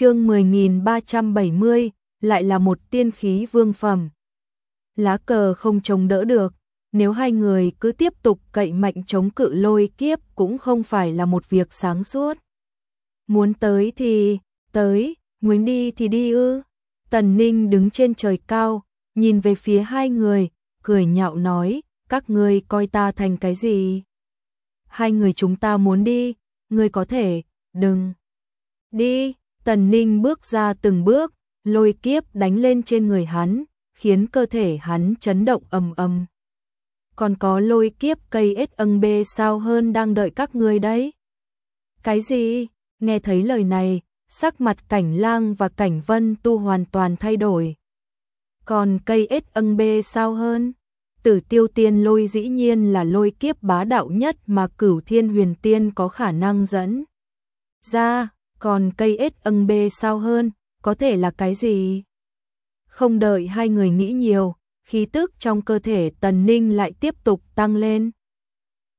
chương 10370, lại là một tiên khí vương phẩm. Lá cờ không chống đỡ được, nếu hai người cứ tiếp tục cậy mạnh chống cự lôi kiếp cũng không phải là một việc sáng suốt. Muốn tới thì, tới, muốn đi thì đi ư. Tần Ninh đứng trên trời cao, nhìn về phía hai người, cười nhạo nói, các ngươi coi ta thành cái gì? Hai người chúng ta muốn đi, ngươi có thể, đừng. Đi, Tần Ninh bước ra từng bước, lôi kiếp đánh lên trên người hắn, khiến cơ thể hắn chấn động ầm ầm. Còn có lôi kiếp cây ết âng bê sao hơn đang đợi các ngươi đấy. Cái gì? Nghe thấy lời này, sắc mặt cảnh lang và cảnh vân tu hoàn toàn thay đổi. Còn cây ết âng bê sao hơn? Tử tiêu tiên lôi dĩ nhiên là lôi kiếp bá đạo nhất mà cửu thiên huyền tiên có khả năng dẫn. Ra, còn cây ết âng bê sao hơn, có thể là cái gì? Không đợi hai người nghĩ nhiều, khí tức trong cơ thể tần ninh lại tiếp tục tăng lên.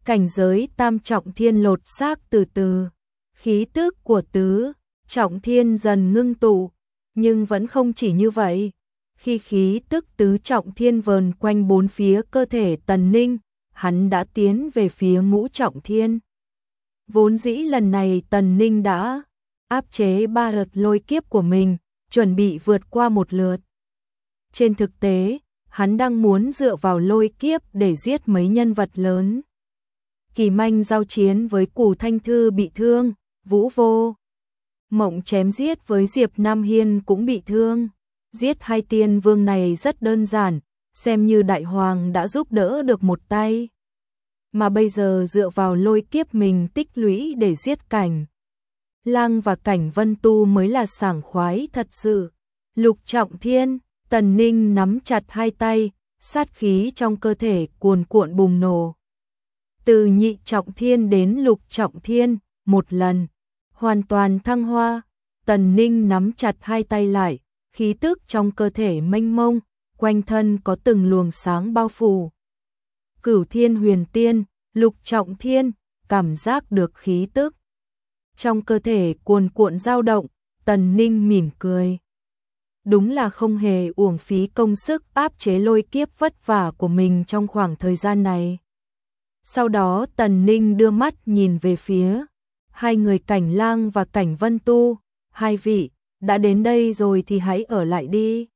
Cảnh giới tam trọng thiên lột xác từ từ, khí tức của tứ, trọng thiên dần ngưng tụ, nhưng vẫn không chỉ như vậy. Khi khí tức tứ trọng thiên vờn quanh bốn phía cơ thể tần ninh, hắn đã tiến về phía ngũ trọng thiên. Vốn dĩ lần này tần ninh đã áp chế ba lượt lôi kiếp của mình, chuẩn bị vượt qua một lượt. Trên thực tế, hắn đang muốn dựa vào lôi kiếp để giết mấy nhân vật lớn. Kỳ manh giao chiến với củ thanh thư bị thương, vũ vô. Mộng chém giết với Diệp Nam Hiên cũng bị thương. Giết hai tiên vương này rất đơn giản, xem như đại hoàng đã giúp đỡ được một tay. Mà bây giờ dựa vào lôi kiếp mình tích lũy để giết cảnh. Lang và cảnh vân tu mới là sảng khoái thật sự. Lục trọng thiên, tần ninh nắm chặt hai tay, sát khí trong cơ thể cuồn cuộn bùng nổ. Từ nhị trọng thiên đến lục trọng thiên, một lần, hoàn toàn thăng hoa, tần ninh nắm chặt hai tay lại, khí tức trong cơ thể mênh mông, quanh thân có từng luồng sáng bao phủ. Cửu thiên huyền tiên, lục trọng thiên, cảm giác được khí tức. Trong cơ thể cuồn cuộn dao động, tần ninh mỉm cười. Đúng là không hề uổng phí công sức áp chế lôi kiếp vất vả của mình trong khoảng thời gian này. Sau đó tần ninh đưa mắt nhìn về phía hai người cảnh lang và cảnh vân tu, hai vị, đã đến đây rồi thì hãy ở lại đi.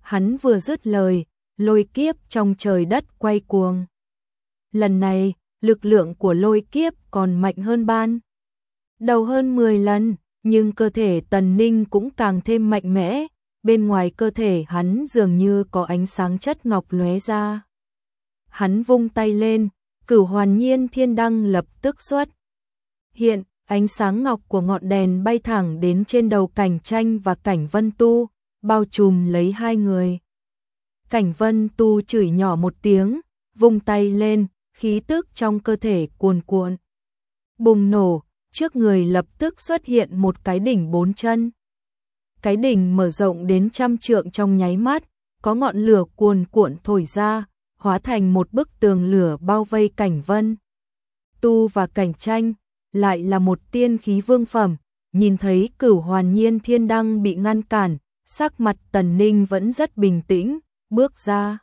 Hắn vừa dứt lời, lôi kiếp trong trời đất quay cuồng. Lần này, lực lượng của lôi kiếp còn mạnh hơn ban. Đầu hơn 10 lần, nhưng cơ thể tần ninh cũng càng thêm mạnh mẽ, bên ngoài cơ thể hắn dường như có ánh sáng chất ngọc lóe ra. Hắn vung tay lên, cửu hoàn nhiên thiên đăng lập tức xuất. Hiện, ánh sáng ngọc của ngọn đèn bay thẳng đến trên đầu cảnh tranh và cảnh vân tu, bao trùm lấy hai người. Cảnh vân tu chửi nhỏ một tiếng, vung tay lên, khí tức trong cơ thể cuồn cuộn. Bùng nổ, trước người lập tức xuất hiện một cái đỉnh bốn chân. Cái đỉnh mở rộng đến trăm trượng trong nháy mắt, có ngọn lửa cuồn cuộn thổi ra, hóa thành một bức tường lửa bao vây cảnh vân. Tu và cảnh tranh, lại là một tiên khí vương phẩm, nhìn thấy cửu hoàn nhiên thiên đăng bị ngăn cản, sắc mặt tần ninh vẫn rất bình tĩnh, bước ra.